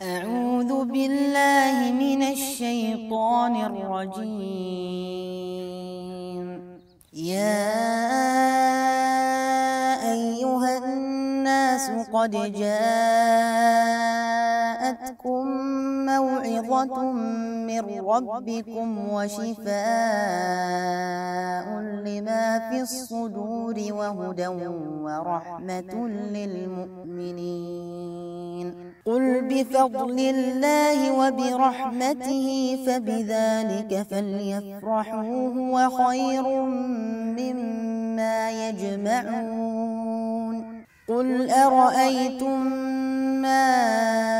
أعوذ بالله من الشيطان الرجيم. يا أيها الناس قد جاءتكم موعظة من ربكم وشفاء لما في الصدور وهدى ورحمة للمؤمنين. قل بفضل الله وبرحمته فبذلك فليفرحوا هو خير مما يجمعون. قل أرأيتم ما